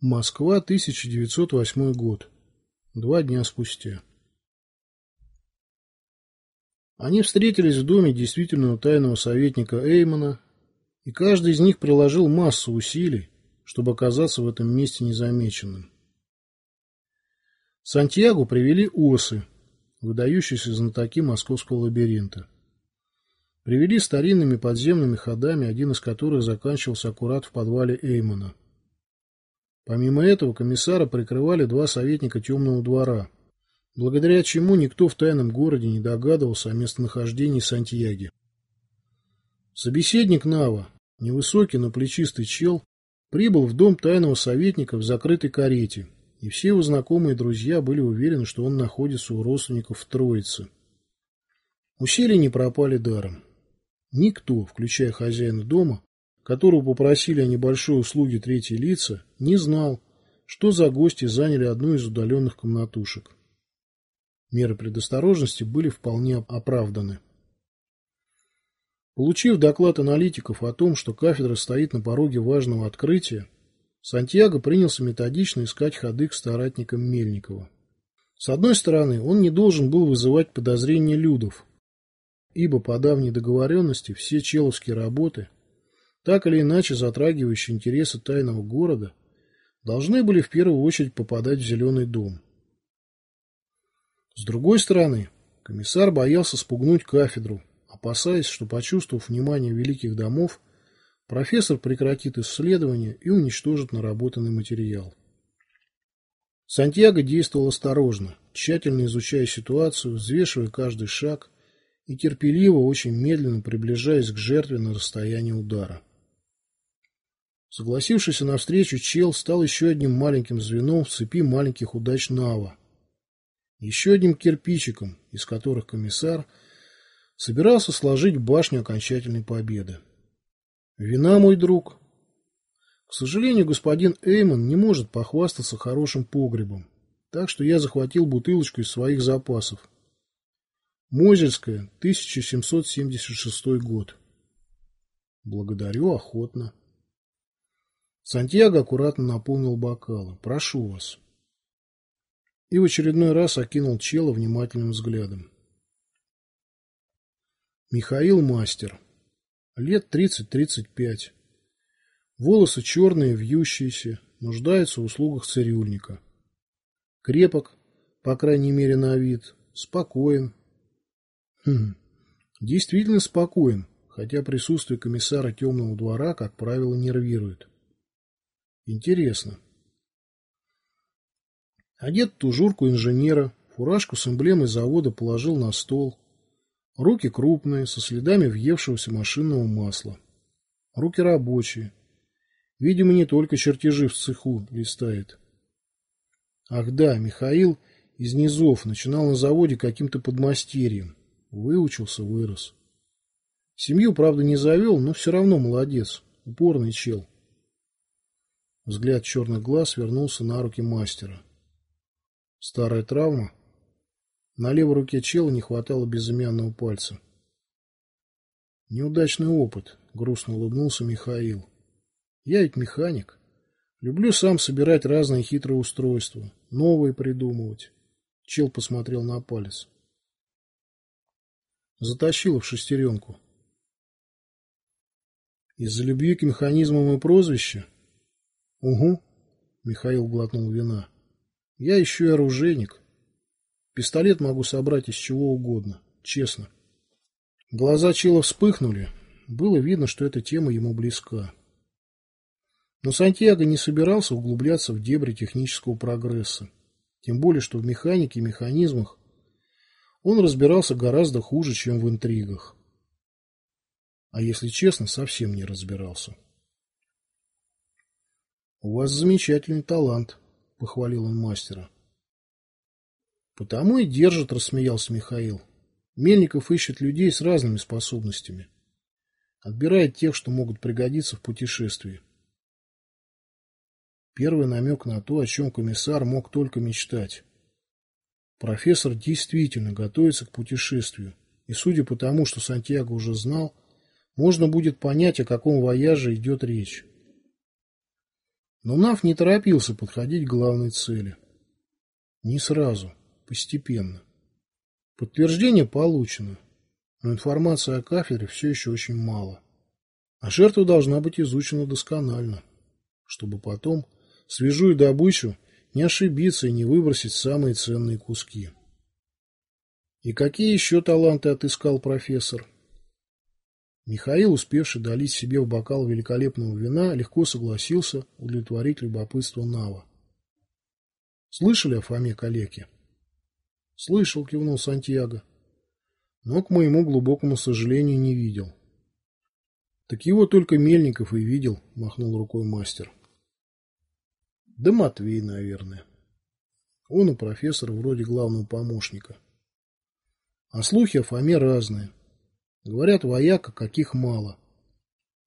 Москва, 1908 год. Два дня спустя. Они встретились в доме действительного тайного советника Эймона, и каждый из них приложил массу усилий, чтобы оказаться в этом месте незамеченным. Сантьягу привели осы, выдающиеся знатоки московского лабиринта. Привели старинными подземными ходами, один из которых заканчивался аккурат в подвале Эймона. Помимо этого комиссара прикрывали два советника темного двора, благодаря чему никто в тайном городе не догадывался о местонахождении Сантьяги. Собеседник Нава, невысокий, но плечистый чел, прибыл в дом тайного советника в закрытой карете, и все его знакомые друзья были уверены, что он находится у родственников в Троице. Усилия не пропали даром. Никто, включая хозяина дома, которого попросили о небольшой услуге третьи лица, не знал, что за гости заняли одну из удаленных комнатушек. Меры предосторожности были вполне оправданы. Получив доклад аналитиков о том, что кафедра стоит на пороге важного открытия, Сантьяго принялся методично искать ходы к старатникам Мельникова. С одной стороны, он не должен был вызывать подозрения людов, ибо по давней договоренности все человские работы так или иначе затрагивающие интересы тайного города, должны были в первую очередь попадать в Зеленый дом. С другой стороны, комиссар боялся спугнуть кафедру, опасаясь, что, почувствовав внимание великих домов, профессор прекратит исследование и уничтожит наработанный материал. Сантьяго действовал осторожно, тщательно изучая ситуацию, взвешивая каждый шаг и терпеливо, очень медленно приближаясь к жертве на расстояние удара. Согласившийся навстречу чел стал еще одним маленьким звеном в цепи маленьких удач Нава. Еще одним кирпичиком, из которых комиссар собирался сложить башню окончательной победы. Вина, мой друг. К сожалению, господин Эймон не может похвастаться хорошим погребом, так что я захватил бутылочку из своих запасов. Мозельская, 1776 год. Благодарю охотно. Сантьяго аккуратно наполнил бокалы. «Прошу вас». И в очередной раз окинул чела внимательным взглядом. Михаил Мастер. Лет 30-35. Волосы черные, вьющиеся, нуждается в услугах цирюльника. Крепок, по крайней мере на вид, спокоен. Хм, действительно спокоен, хотя присутствие комиссара темного двора, как правило, нервирует. Интересно. Одет тужурку инженера, фуражку с эмблемой завода положил на стол. Руки крупные, со следами въевшегося машинного масла. Руки рабочие. Видимо, не только чертежи в цеху листает. Ах да, Михаил из низов начинал на заводе каким-то подмастерьем. Выучился, вырос. Семью, правда, не завел, но все равно молодец. Упорный чел. Взгляд черных глаз вернулся на руки мастера. Старая травма. На левой руке чела не хватало безымянного пальца. Неудачный опыт, грустно улыбнулся Михаил. Я ведь механик. Люблю сам собирать разные хитрые устройства, новые придумывать. Чел посмотрел на палец. Затащила в шестеренку. Из-за любви к механизмам и прозвища Угу. Михаил глотнул вина. Я еще и оружейник. Пистолет могу собрать из чего угодно, честно. Глаза Чила вспыхнули. Было видно, что эта тема ему близка. Но Сантьяго не собирался углубляться в дебри технического прогресса. Тем более, что в механике и механизмах он разбирался гораздо хуже, чем в интригах. А если честно, совсем не разбирался. У вас замечательный талант, похвалил он мастера. Потому и держит, рассмеялся Михаил. Мельников ищет людей с разными способностями. Отбирает тех, что могут пригодиться в путешествии. Первый намек на то, о чем комиссар мог только мечтать. Профессор действительно готовится к путешествию, и судя по тому, что Сантьяго уже знал, можно будет понять, о каком вояже идет речь. Но Нав не торопился подходить к главной цели. Не сразу, постепенно. Подтверждение получено, но информации о кафедре все еще очень мало. А жертва должна быть изучена досконально, чтобы потом, свежую добычу, не ошибиться и не выбросить самые ценные куски. И какие еще таланты отыскал профессор? Михаил, успевший долить себе в бокал великолепного вина, легко согласился удовлетворить любопытство Нава. Слышали о Фоме Калеке? Слышал, кивнул Сантьяго. Но, к моему глубокому сожалению, не видел. Так его только Мельников и видел, махнул рукой мастер. Да Матвей, наверное. Он у профессора вроде главного помощника. А слухи о Фоме разные. Говорят, вояка каких мало.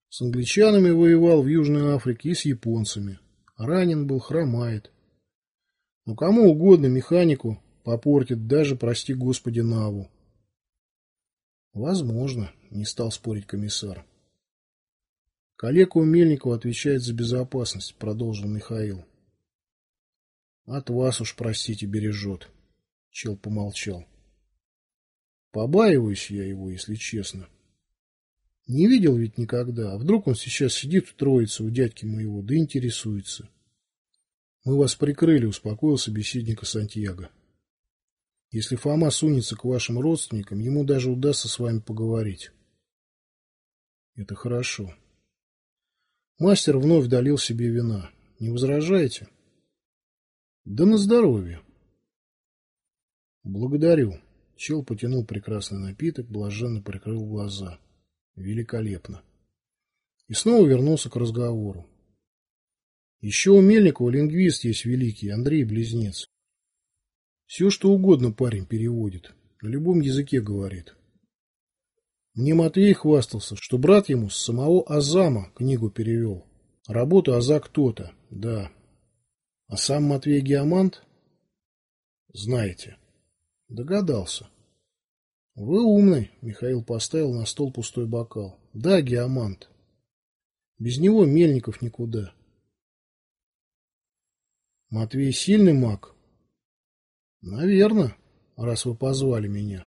С англичанами воевал в Южной Африке и с японцами. Ранен был, хромает. Но кому угодно механику попортит даже, прости господи, Наву. Возможно, не стал спорить комиссар. Коллега у отвечает за безопасность, продолжил Михаил. От вас уж, простите, бережет. Чел помолчал. Побаиваюсь я его, если честно. Не видел ведь никогда. А вдруг он сейчас сидит в троице у дядьки моего, да интересуется. Мы вас прикрыли, успокоил собеседника Сантьяго. Если Фома сунется к вашим родственникам, ему даже удастся с вами поговорить. Это хорошо. Мастер вновь долил себе вина. Не возражаете? Да на здоровье. Благодарю. Чел потянул прекрасный напиток, блаженно прикрыл глаза. Великолепно. И снова вернулся к разговору. Еще у Мельникова лингвист есть великий, Андрей Близнец. Все, что угодно парень переводит, на любом языке говорит. Мне Матвей хвастался, что брат ему с самого Азама книгу перевел. Работу Аза кто-то, да. А сам Матвей Геомант? Знаете. Догадался. Вы умный, Михаил поставил на стол пустой бокал. Да, геомант. Без него Мельников никуда. Матвей сильный маг? Наверно, раз вы позвали меня.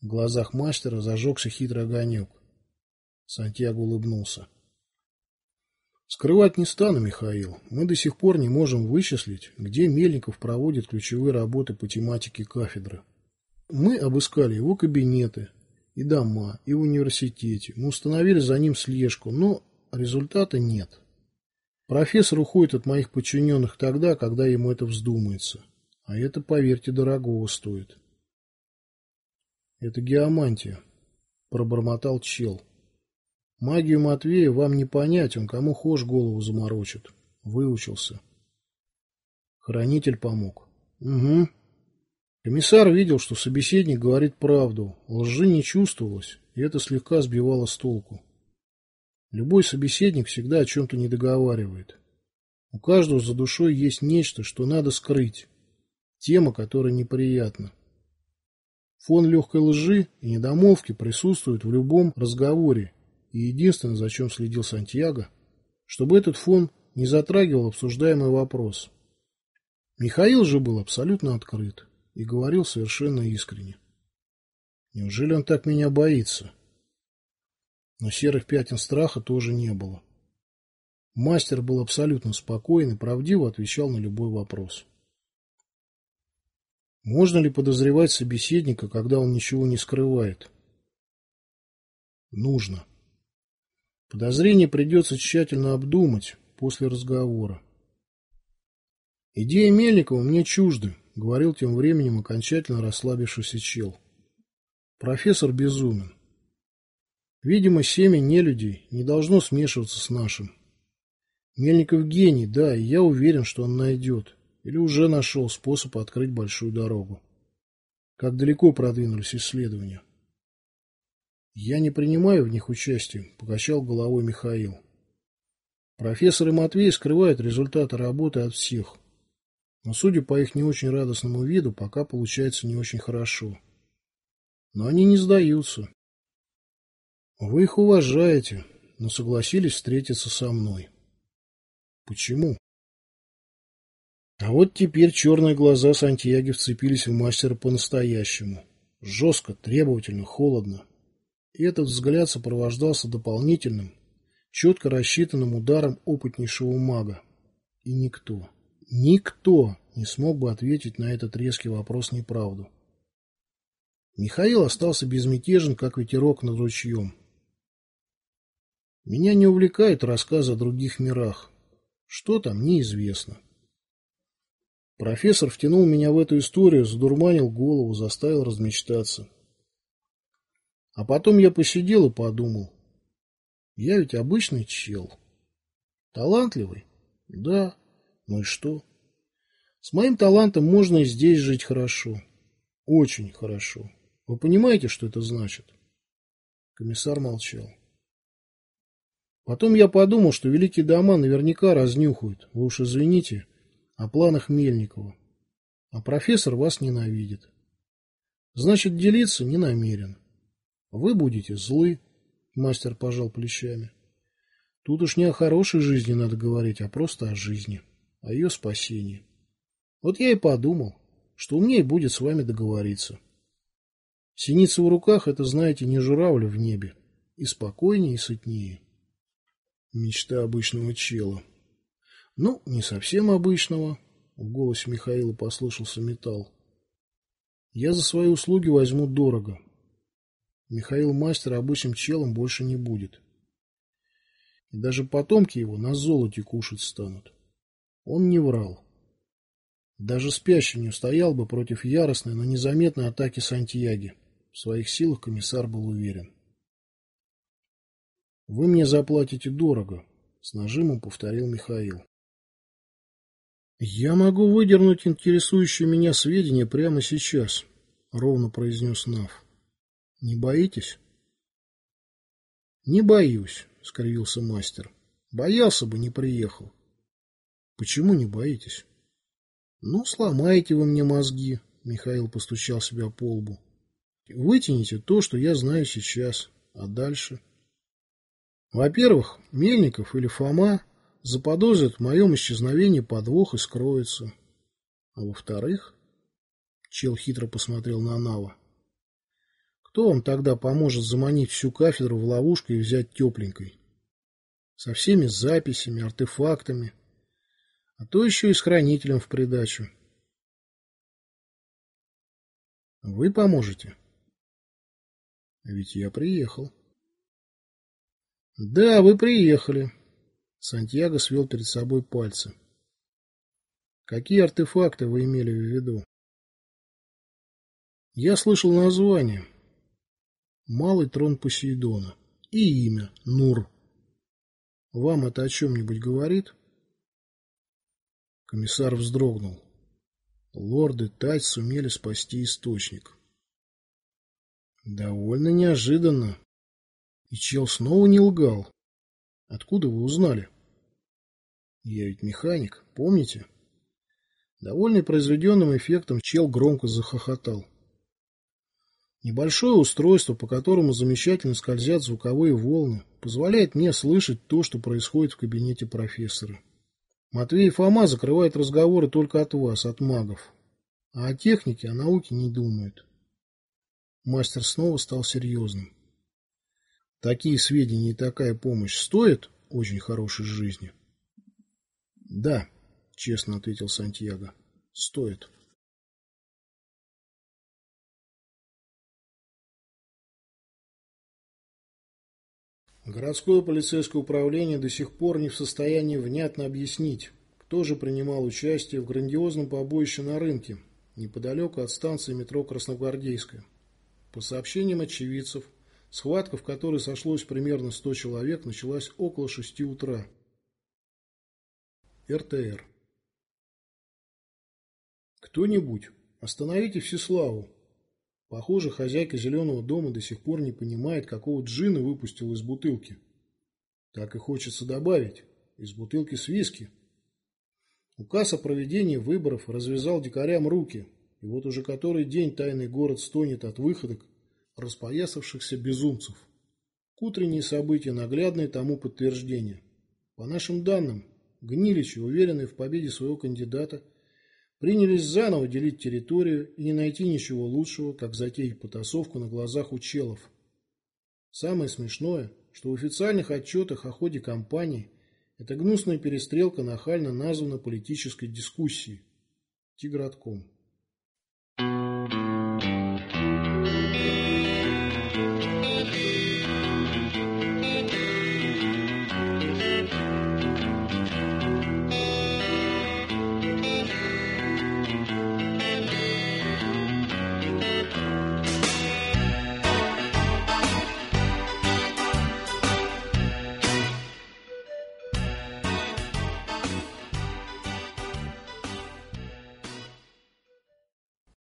В глазах мастера зажегся хитрый огонек. Сантьяго улыбнулся. Скрывать не стану, Михаил. Мы до сих пор не можем вычислить, где Мельников проводит ключевые работы по тематике кафедры. Мы обыскали его кабинеты и дома, и в университете. Мы установили за ним слежку, но результата нет. Профессор уходит от моих подчиненных тогда, когда ему это вздумается. А это, поверьте, дорогого стоит. Это геомантия, пробормотал чел. Магию Матвея вам не понять, он кому хошь голову заморочит. Выучился. Хранитель помог. Угу. Комиссар видел, что собеседник говорит правду, лжи не чувствовалось, и это слегка сбивало с толку. Любой собеседник всегда о чем-то не договаривает. У каждого за душой есть нечто, что надо скрыть. Тема, которая неприятна. Фон легкой лжи и недомолвки присутствует в любом разговоре, и единственное, за чем следил Сантьяго, чтобы этот фон не затрагивал обсуждаемый вопрос. Михаил же был абсолютно открыт и говорил совершенно искренне. Неужели он так меня боится? Но серых пятен страха тоже не было. Мастер был абсолютно спокоен и правдиво отвечал на любой вопрос. Можно ли подозревать собеседника, когда он ничего не скрывает? Нужно. Подозрение придется тщательно обдумать после разговора. Идея Мельникова мне чужда, говорил тем временем окончательно расслабившийся чел. Профессор безумен. Видимо, семя нелюдей не должно смешиваться с нашим. Мельников гений, да, и я уверен, что он найдет, или уже нашел способ открыть большую дорогу. Как далеко продвинулись исследования? Я не принимаю в них участия, покачал головой Михаил. Профессор и Матвей скрывают результаты работы от всех. Но, судя по их не очень радостному виду, пока получается не очень хорошо. Но они не сдаются. Вы их уважаете, но согласились встретиться со мной. Почему? А вот теперь черные глаза Сантьяги вцепились в мастера по-настоящему. Жестко, требовательно, холодно. И этот взгляд сопровождался дополнительным, четко рассчитанным ударом опытнейшего мага. И никто, никто не смог бы ответить на этот резкий вопрос неправду. Михаил остался безмятежен, как ветерок над ручьем. Меня не увлекают рассказы о других мирах. Что там, неизвестно. Профессор втянул меня в эту историю, задурманил голову, заставил размечтаться. А потом я посидел и подумал. Я ведь обычный чел. Талантливый? Да. Ну и что? С моим талантом можно и здесь жить хорошо. Очень хорошо. Вы понимаете, что это значит? Комиссар молчал. Потом я подумал, что великие дома наверняка разнюхают. Вы уж извините, о планах Мельникова. А профессор вас ненавидит. Значит, делиться не намерен. Вы будете злы, мастер пожал плечами. Тут уж не о хорошей жизни надо говорить, а просто о жизни, о ее спасении. Вот я и подумал, что умнее будет с вами договориться. Синица в руках — это, знаете, не журавль в небе. И спокойнее, и сытнее. Мечта обычного чела. Ну, не совсем обычного. В голосе Михаила послышался металл. Я за свои услуги возьму дорого. Михаил мастер обычным челом больше не будет. И даже потомки его на золоте кушать станут. Он не врал. Даже спящий не устоял бы против яростной, но незаметной атаки Сантьяги. В своих силах комиссар был уверен. «Вы мне заплатите дорого», — с нажимом повторил Михаил. «Я могу выдернуть интересующие меня сведения прямо сейчас», — ровно произнес Нав. «Не боитесь?» «Не боюсь», — скривился мастер. «Боялся бы, не приехал». «Почему не боитесь?» «Ну, сломаете вы мне мозги», — Михаил постучал себя по лбу. «Вытяните то, что я знаю сейчас, а дальше...» «Во-первых, Мельников или Фома заподозрят в моем исчезновении подвох и скроются. А во-вторых, чел хитро посмотрел на Нава, кто вам тогда поможет заманить всю кафедру в ловушку и взять тепленькой? Со всеми записями, артефактами, а то еще и с хранителем в придачу. Вы поможете? Ведь я приехал. Да, вы приехали. Сантьяго свел перед собой пальцы. Какие артефакты вы имели в виду? Я слышал название. Малый трон Посейдона. И имя Нур. Вам это о чем-нибудь говорит? Комиссар вздрогнул. Лорды Тать сумели спасти источник. Довольно неожиданно. И чел снова не лгал. Откуда вы узнали? Я ведь механик, помните? Довольный произведенным эффектом, чел громко захохотал. Небольшое устройство, по которому замечательно скользят звуковые волны, позволяет мне слышать то, что происходит в кабинете профессора. Матвей и Фома закрывают разговоры только от вас, от магов. А о технике, о науке не думают. Мастер снова стал серьезным. Такие сведения и такая помощь стоят очень хорошей жизни? Да, честно ответил Сантьяго. Стоит. Городское полицейское управление до сих пор не в состоянии внятно объяснить, кто же принимал участие в грандиозном побоище на рынке, неподалеку от станции метро Красногвардейская. По сообщениям очевидцев, схватка, в которой сошлось примерно 100 человек, началась около 6 утра. РТР. Кто-нибудь, остановите Всеславу, Похоже, хозяйка зеленого дома до сих пор не понимает, какого джина выпустил из бутылки. Так и хочется добавить. Из бутылки с виски. Указ о проведении выборов развязал дикарям руки, и вот уже который день тайный город стонет от выходок распоясавшихся безумцев. К утренние события наглядные тому подтверждение. По нашим данным, Гниличи, уверенные в победе своего кандидата, принялись заново делить территорию и не найти ничего лучшего, как затеять потасовку на глазах у челов. Самое смешное, что в официальных отчетах о ходе кампании эта гнусная перестрелка нахально названа политической дискуссией – тигротком.